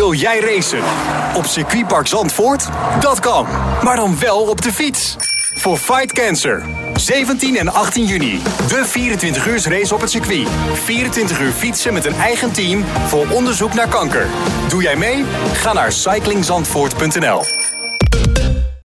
Wil jij racen? Op circuitpark Zandvoort? Dat kan, maar dan wel op de fiets. Voor Fight Cancer. 17 en 18 juni. De 24 uur race op het circuit. 24 uur fietsen met een eigen team voor onderzoek naar kanker. Doe jij mee? Ga naar cyclingzandvoort.nl.